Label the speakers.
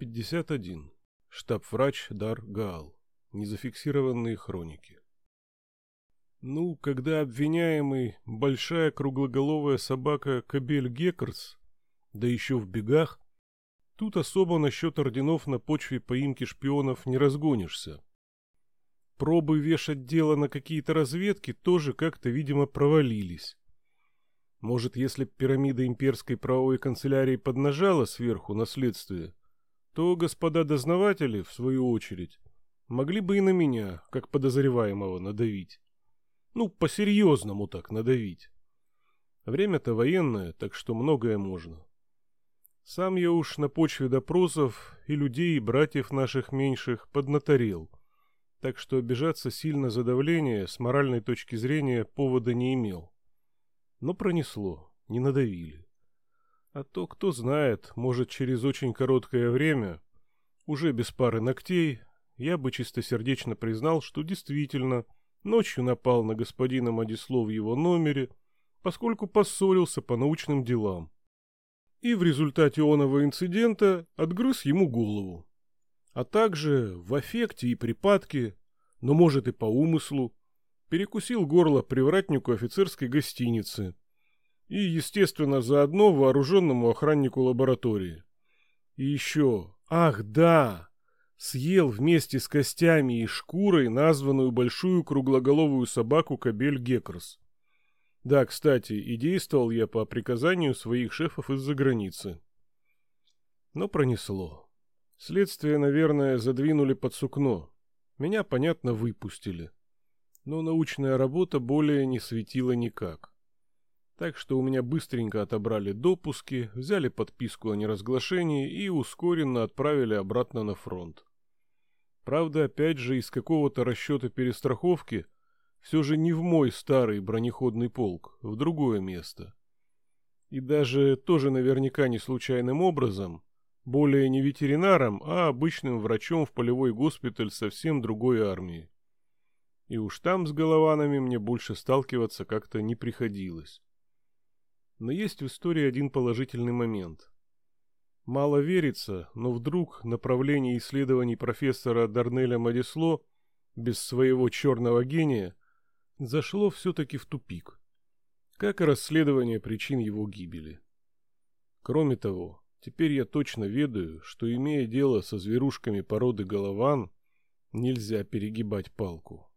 Speaker 1: 51. Штаб-врач Дар Гаал. Незафиксированные хроники. Ну, когда обвиняемый, большая круглоголовая собака Кабель Геккерс, да еще в бегах, тут особо насчет орденов на почве поимки шпионов не разгонишься. Пробы вешать дело на какие-то разведки тоже как-то, видимо, провалились. Может, если пирамида имперской правовой канцелярии поднажала сверху на следствие, то господа дознаватели, в свою очередь, могли бы и на меня, как подозреваемого, надавить. Ну, по-серьезному так надавить. Время-то военное, так что многое можно. Сам я уж на почве допросов и людей, и братьев наших меньших поднаторел, так что обижаться сильно за давление с моральной точки зрения повода не имел. Но пронесло, не надавили. А то, кто знает, может, через очень короткое время, уже без пары ногтей, я бы чистосердечно признал, что действительно ночью напал на господина Мадисло в его номере, поскольку поссорился по научным делам. И в результате оного инцидента отгрыз ему голову. А также в аффекте и припадке, но может и по умыслу, перекусил горло привратнику офицерской гостиницы, и, естественно, заодно вооруженному охраннику лаборатории. И еще, ах да, съел вместе с костями и шкурой названную большую круглоголовую собаку кобель Геккерс. Да, кстати, и действовал я по приказанию своих шефов из-за границы. Но пронесло. Следствие, наверное, задвинули под сукно. Меня, понятно, выпустили. Но научная работа более не светила никак. Так что у меня быстренько отобрали допуски, взяли подписку о неразглашении и ускоренно отправили обратно на фронт. Правда, опять же, из какого-то расчета перестраховки все же не в мой старый бронеходный полк, в другое место. И даже тоже наверняка не случайным образом, более не ветеринаром, а обычным врачом в полевой госпиталь совсем другой армии. И уж там с голованами мне больше сталкиваться как-то не приходилось. Но есть в истории один положительный момент. Мало верится, но вдруг направление исследований профессора Дарнеля Мадисло без своего черного гения зашло все-таки в тупик, как и расследование причин его гибели. Кроме того, теперь я точно ведаю, что имея дело со зверушками породы голован, нельзя перегибать палку.